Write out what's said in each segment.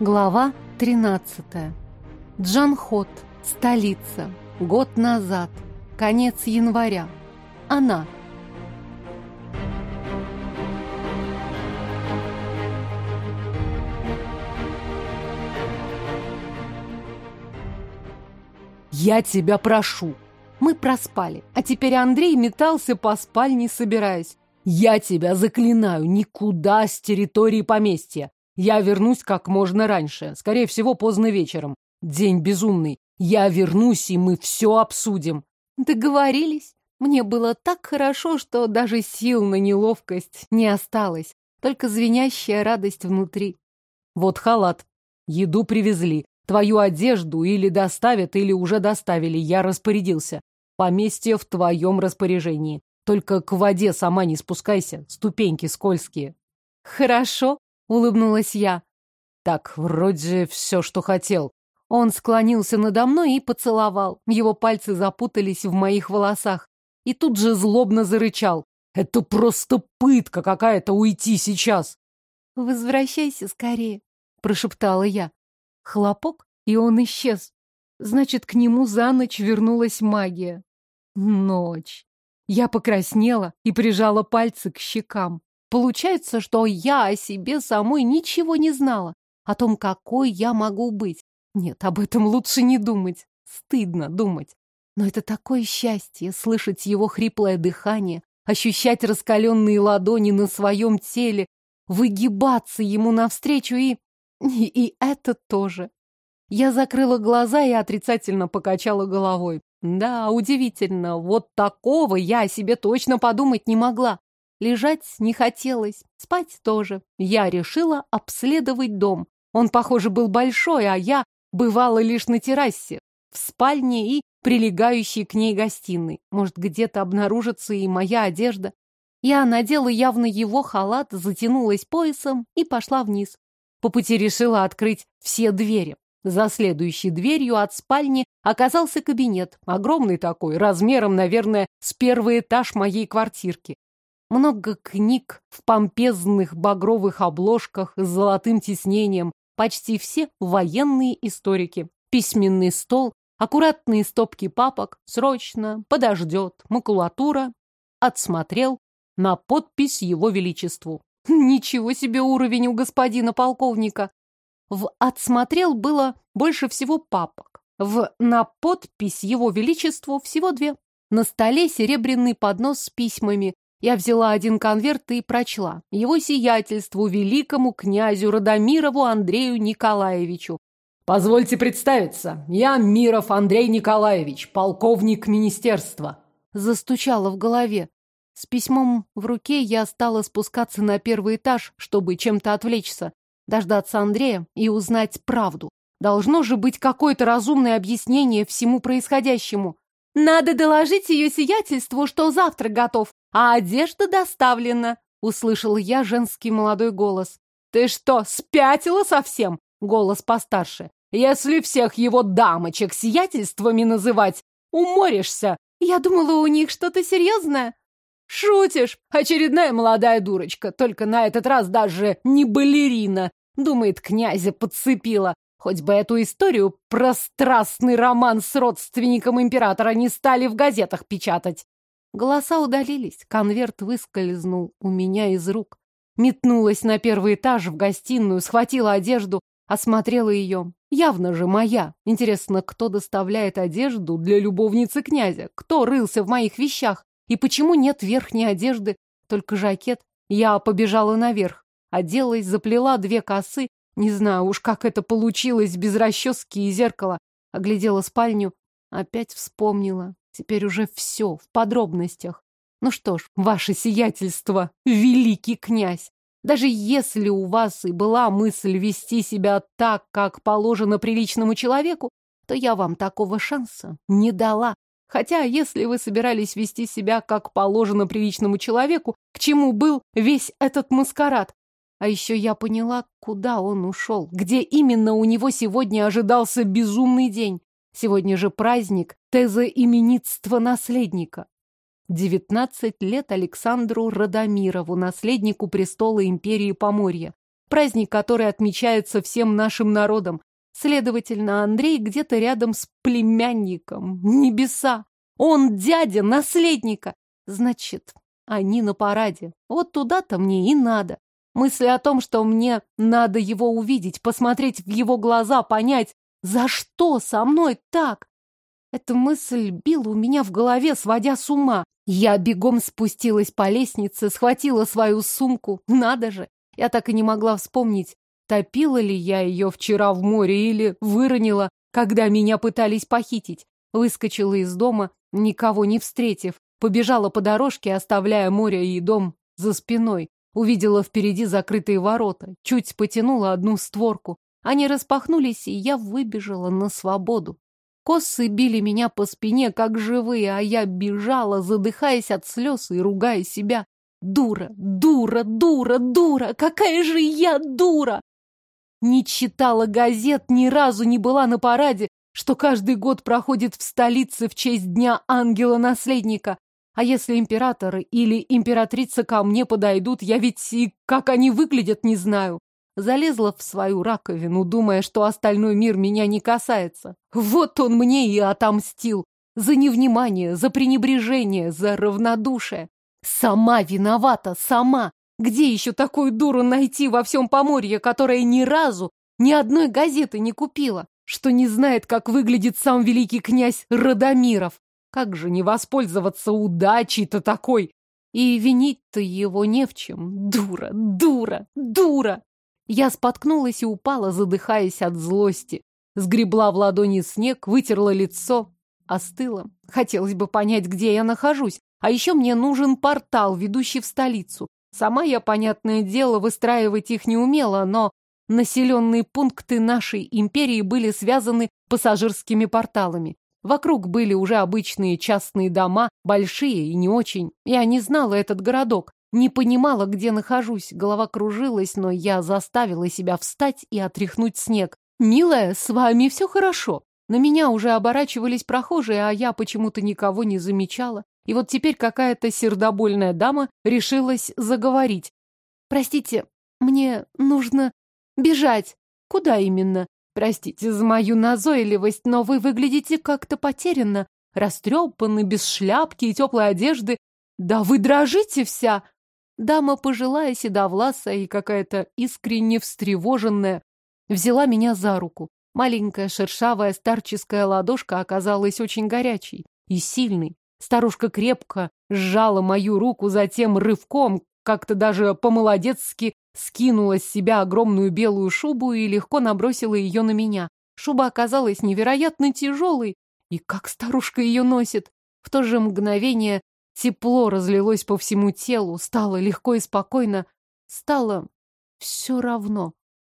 Глава 13. Джанхот. Столица. Год назад. Конец января. Она. «Я тебя прошу!» Мы проспали, а теперь Андрей метался по спальне, собираясь. «Я тебя заклинаю, никуда с территории поместья. Я вернусь как можно раньше, скорее всего, поздно вечером. День безумный. Я вернусь, и мы все обсудим. Договорились. Мне было так хорошо, что даже сил на неловкость не осталось. Только звенящая радость внутри. Вот халат. Еду привезли. Твою одежду или доставят, или уже доставили. Я распорядился. Поместье в твоем распоряжении. Только к воде сама не спускайся. Ступеньки скользкие. Хорошо, улыбнулась я. Так, вроде все, что хотел. Он склонился надо мной и поцеловал. Его пальцы запутались в моих волосах. И тут же злобно зарычал. Это просто пытка какая-то уйти сейчас. Возвращайся скорее, прошептала я. Хлопок, и он исчез. Значит, к нему за ночь вернулась магия. Ночь. Я покраснела и прижала пальцы к щекам. Получается, что я о себе самой ничего не знала, о том, какой я могу быть. Нет, об этом лучше не думать. Стыдно думать. Но это такое счастье — слышать его хриплое дыхание, ощущать раскаленные ладони на своем теле, выгибаться ему навстречу и... И, и это тоже. Я закрыла глаза и отрицательно покачала головой. Да, удивительно, вот такого я о себе точно подумать не могла. Лежать не хотелось, спать тоже. Я решила обследовать дом. Он, похоже, был большой, а я бывала лишь на террасе, в спальне и прилегающей к ней гостиной. Может, где-то обнаружится и моя одежда. Я надела явно его халат, затянулась поясом и пошла вниз. По пути решила открыть все двери. За следующей дверью от спальни оказался кабинет, огромный такой, размером, наверное, с первый этаж моей квартирки. Много книг в помпезных багровых обложках с золотым тиснением. Почти все военные историки. Письменный стол, аккуратные стопки папок. Срочно, подождет, макулатура. Отсмотрел на подпись его величеству. Ничего себе уровень у господина полковника. В «отсмотрел» было больше всего папок. В «на подпись его величеству» всего две. На столе серебряный поднос с письмами, я взяла один конверт и прочла. Его сиятельству великому князю Радомирову Андрею Николаевичу. Позвольте представиться. Я Миров Андрей Николаевич, полковник министерства. Застучало в голове. С письмом в руке я стала спускаться на первый этаж, чтобы чем-то отвлечься, дождаться Андрея и узнать правду. Должно же быть какое-то разумное объяснение всему происходящему. Надо доложить ее сиятельству, что завтрак готов, а одежда доставлена, услышал я женский молодой голос. Ты что, спятила совсем? Голос постарше. Если всех его дамочек сиятельствами называть, уморишься. Я думала, у них что-то серьезное. Шутишь? Очередная молодая дурочка, только на этот раз даже не балерина. Думает, князя подцепила. Хоть бы эту историю про страстный роман с родственником императора не стали в газетах печатать. Голоса удалились, конверт выскользнул у меня из рук. Метнулась на первый этаж в гостиную, схватила одежду, осмотрела ее. Явно же моя. Интересно, кто доставляет одежду для любовницы князя? Кто рылся в моих вещах? И почему нет верхней одежды, только жакет? Я побежала наверх, оделась, заплела две косы. Не знаю уж, как это получилось без расчески и зеркала. Оглядела спальню, опять вспомнила. Теперь уже все в подробностях. Ну что ж, ваше сиятельство, великий князь, даже если у вас и была мысль вести себя так, как положено приличному человеку, то я вам такого шанса не дала. Хотя, если вы собирались вести себя как положено приличному человеку, к чему был весь этот маскарад? А еще я поняла, куда он ушел, где именно у него сегодня ожидался безумный день. Сегодня же праздник тезоименитства наследника. Девятнадцать лет Александру Радомирову, наследнику престола империи Поморья. Праздник, который отмечается всем нашим народом. Следовательно, Андрей где-то рядом с племянником. Небеса! Он дядя наследника! Значит, они на параде. Вот туда-то мне и надо. Мысли о том, что мне надо его увидеть, посмотреть в его глаза, понять, за что со мной так? Эта мысль била у меня в голове, сводя с ума. Я бегом спустилась по лестнице, схватила свою сумку. Надо же! Я так и не могла вспомнить, топила ли я ее вчера в море или выронила, когда меня пытались похитить. Выскочила из дома, никого не встретив, побежала по дорожке, оставляя море и дом за спиной. Увидела впереди закрытые ворота, чуть потянула одну створку. Они распахнулись, и я выбежала на свободу. Косы били меня по спине, как живые, а я бежала, задыхаясь от слез и ругая себя. Дура, дура, дура, дура! Какая же я дура! Не читала газет, ни разу не была на параде, что каждый год проходит в столице в честь Дня Ангела-Наследника. А если императоры или императрица ко мне подойдут, я ведь и как они выглядят не знаю. Залезла в свою раковину, думая, что остальной мир меня не касается. Вот он мне и отомстил. За невнимание, за пренебрежение, за равнодушие. Сама виновата, сама. Где еще такую дуру найти во всем Поморье, которая ни разу ни одной газеты не купила, что не знает, как выглядит сам великий князь Радомиров? Как же не воспользоваться удачей-то такой? И винить-то его не в чем. Дура, дура, дура! Я споткнулась и упала, задыхаясь от злости. Сгребла в ладони снег, вытерла лицо. Остыла. Хотелось бы понять, где я нахожусь. А еще мне нужен портал, ведущий в столицу. Сама я, понятное дело, выстраивать их не умела, но населенные пункты нашей империи были связаны пассажирскими порталами. Вокруг были уже обычные частные дома, большие и не очень. Я не знала этот городок, не понимала, где нахожусь. Голова кружилась, но я заставила себя встать и отряхнуть снег. «Милая, с вами все хорошо». На меня уже оборачивались прохожие, а я почему-то никого не замечала. И вот теперь какая-то сердобольная дама решилась заговорить. «Простите, мне нужно бежать». «Куда именно?» Простите за мою назойливость, но вы выглядите как-то потерянно, растрепаны, без шляпки и теплой одежды. Да вы дрожите вся!» Дама, пожилая, седовласая и какая-то искренне встревоженная, взяла меня за руку. Маленькая шершавая старческая ладошка оказалась очень горячей и сильной. Старушка крепко сжала мою руку, затем рывком, как-то даже по-молодецки скинула с себя огромную белую шубу и легко набросила ее на меня. Шуба оказалась невероятно тяжелой, и как старушка ее носит. В то же мгновение тепло разлилось по всему телу, стало легко и спокойно, стало все равно.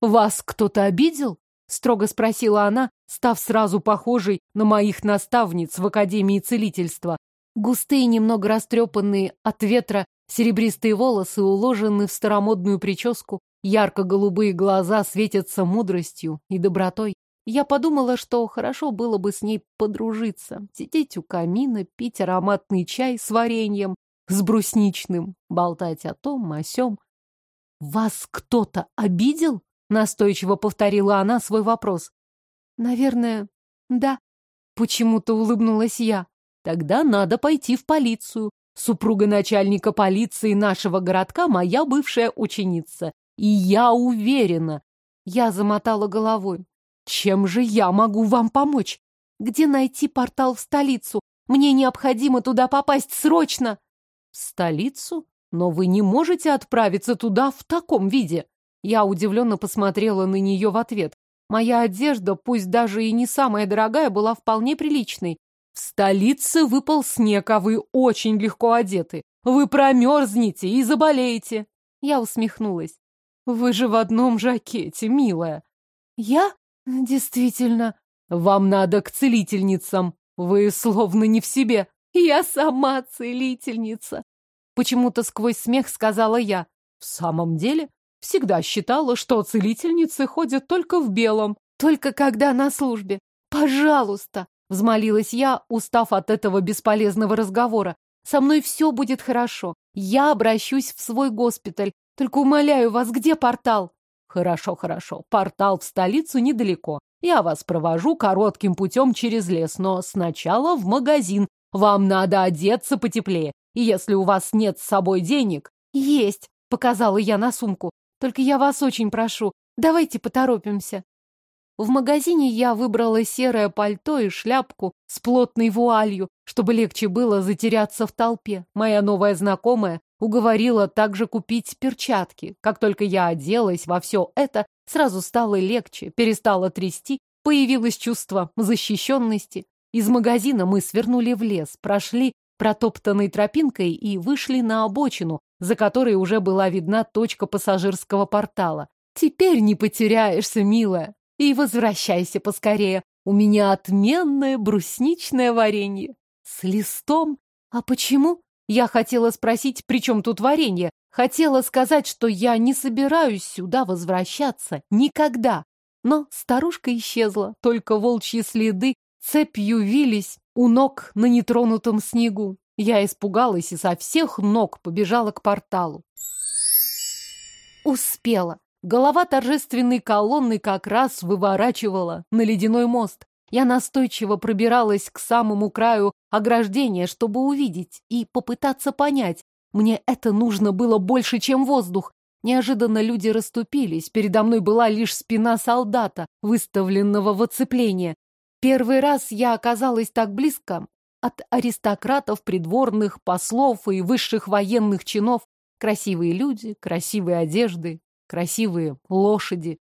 «Вас кто-то обидел?» — строго спросила она, став сразу похожей на моих наставниц в Академии целительства. Густые, немного растрепанные от ветра Серебристые волосы уложены в старомодную прическу, ярко-голубые глаза светятся мудростью и добротой. Я подумала, что хорошо было бы с ней подружиться, сидеть у камина, пить ароматный чай с вареньем, с брусничным, болтать о том, о сём. «Вас кто-то обидел?» — настойчиво повторила она свой вопрос. «Наверное, да». Почему-то улыбнулась я. «Тогда надо пойти в полицию. Супруга начальника полиции нашего городка моя бывшая ученица. И я уверена. Я замотала головой. Чем же я могу вам помочь? Где найти портал в столицу? Мне необходимо туда попасть срочно. В столицу? Но вы не можете отправиться туда в таком виде. Я удивленно посмотрела на нее в ответ. Моя одежда, пусть даже и не самая дорогая, была вполне приличной. В столице выпал снег, а вы очень легко одеты. Вы промерзнете и заболеете. Я усмехнулась. Вы же в одном жакете, милая. Я? Действительно. Вам надо к целительницам. Вы словно не в себе. Я сама целительница. Почему-то сквозь смех сказала я. В самом деле, всегда считала, что целительницы ходят только в белом. Только когда на службе. Пожалуйста, Взмолилась я, устав от этого бесполезного разговора. Со мной все будет хорошо. Я обращусь в свой госпиталь. Только умоляю вас, где портал? Хорошо, хорошо. Портал в столицу недалеко. Я вас провожу коротким путем через лес, но сначала в магазин. Вам надо одеться потеплее. И если у вас нет с собой денег... Есть, показала я на сумку. Только я вас очень прошу, давайте поторопимся. В магазине я выбрала серое пальто и шляпку с плотной вуалью, чтобы легче было затеряться в толпе. Моя новая знакомая уговорила также купить перчатки. Как только я оделась во все это, сразу стало легче, перестало трясти, появилось чувство защищенности. Из магазина мы свернули в лес, прошли протоптанной тропинкой и вышли на обочину, за которой уже была видна точка пассажирского портала. «Теперь не потеряешься, милая, и возвращайся поскорее. У меня отменное брусничное варенье. С листом? А почему? Я хотела спросить, при чем тут варенье? Хотела сказать, что я не собираюсь сюда возвращаться. Никогда. Но старушка исчезла, только волчьи следы цепью вились у ног на нетронутом снегу. Я испугалась и со всех ног побежала к порталу. Успела. Голова торжественной колонны как раз выворачивала на ледяной мост. Я настойчиво пробиралась к самому краю ограждения, чтобы увидеть и попытаться понять. Мне это нужно было больше, чем воздух. Неожиданно люди расступились. Передо мной была лишь спина солдата, выставленного в оцепление. Первый раз я оказалась так близко от аристократов, придворных, послов и высших военных чинов. Красивые люди, красивые одежды, красивые лошади.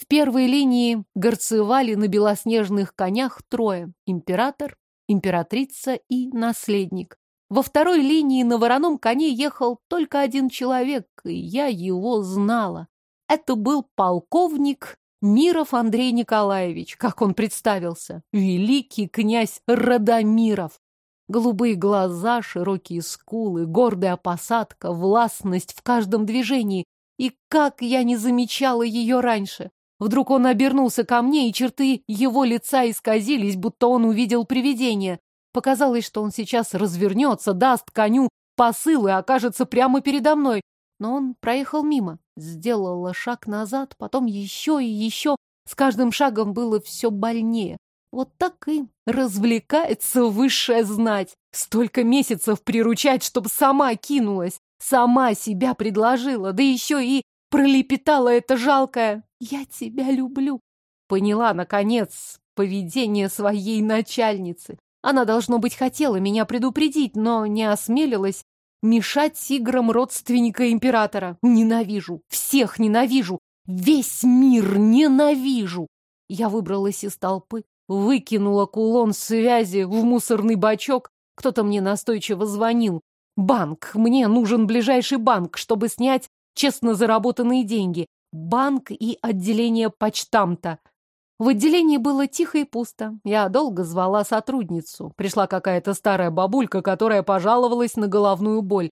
В первой линии горцевали на белоснежных конях трое – император, императрица и наследник. Во второй линии на вороном коне ехал только один человек, и я его знала. Это был полковник Миров Андрей Николаевич, как он представился, великий князь Радомиров. Голубые глаза, широкие скулы, гордая посадка, властность в каждом движении. И как я не замечала ее раньше! Вдруг он обернулся ко мне, и черты его лица исказились, будто он увидел привидение. Показалось, что он сейчас развернется, даст коню посыл и окажется прямо передо мной. Но он проехал мимо, сделал шаг назад, потом еще и еще. С каждым шагом было все больнее. Вот так и развлекается высшая знать. Столько месяцев приручать, чтобы сама кинулась, сама себя предложила, да еще и пролепетала это жалкое «Я тебя люблю». Поняла, наконец, поведение своей начальницы. Она, должно быть, хотела меня предупредить, но не осмелилась мешать играм родственника императора. Ненавижу, всех ненавижу, весь мир ненавижу. Я выбралась из толпы, выкинула кулон связи в мусорный бачок. Кто-то мне настойчиво звонил. Банк, мне нужен ближайший банк, чтобы снять честно заработанные деньги. Банк и отделение почтамта. В отделении было тихо и пусто. Я долго звала сотрудницу. Пришла какая-то старая бабулька, которая пожаловалась на головную боль.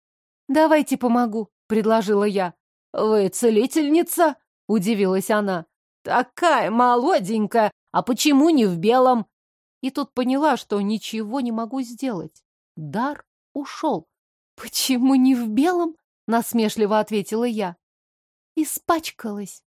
«Давайте помогу», — предложила я. «Вы целительница?» — удивилась она. «Такая молоденькая! А почему не в белом?» И тут поняла, что ничего не могу сделать. Дар ушел. «Почему не в белом?» — насмешливо ответила я. Испачкалась.